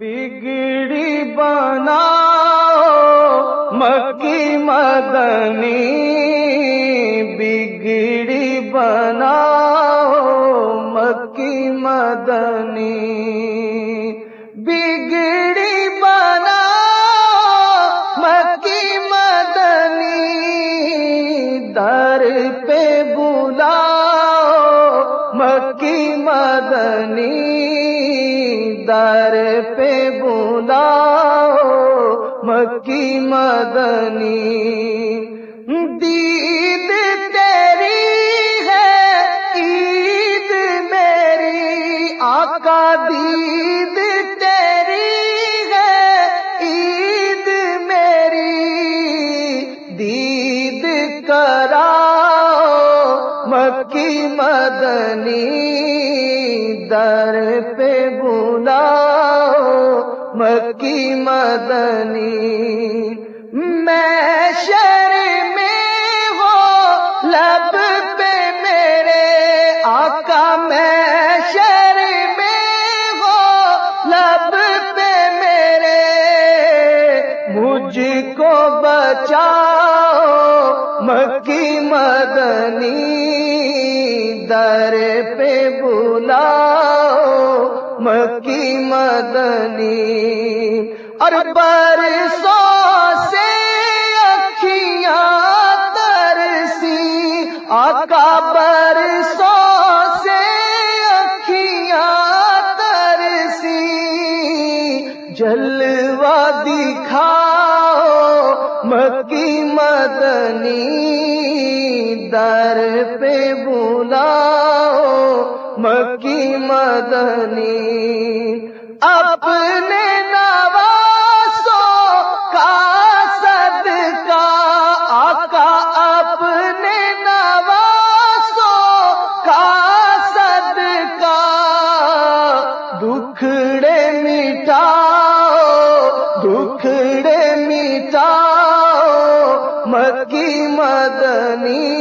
بگڑی بنا مکی مدنی، بگڑی بنا مکی مدنی۔ بگڑی بنا مکی مدنی، در پہ بلا مکی مدنی۔ در پہ بلا مکی مدنی دید تیری ہے، عید میری، آقا دید تیری ہے، عید میری، دید کرا مکی مدنی در پہ بلا مکی مدنی۔ میں شر میں ہو لب پہ میرے آقا، میں شر میں ہو لب پہ میرے۔ مجھ کو بچاؤ، مکی مدنی۔ در پہ بلاؤ مکی مدنی اور برسوں سے اکھیاں ترسی، آقا برسوں سے اکھیاں ترسی۔ جلوہ دکھاؤ مکی مدنی۔ در پہ بلاؤ مکی مدنی۔ اپنے نواسوں کا صدقہ، آقا اپنے نواسوں کا صدقہ۔ دکھڑے مٹاؤ دکھڑے مٹاؤ۔ مکی مدنی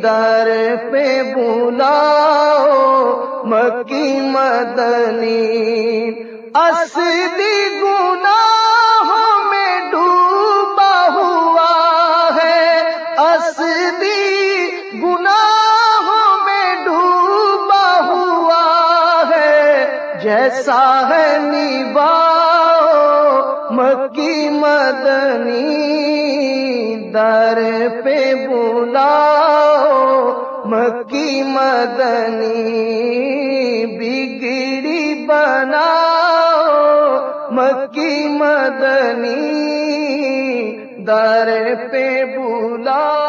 در پہ بلاؤ، مکی مدنی۔ اصلی گناہوں میں ڈوبا ہوا ہے۔ اصلی گناہوں میں ڈوبا ہوا ہے۔ جیسا ہے نباؤ مکی مدنی در پہ بلاؤ مکی مدنی بگڑی بناؤ مکی مدنی در پہ بلاؤ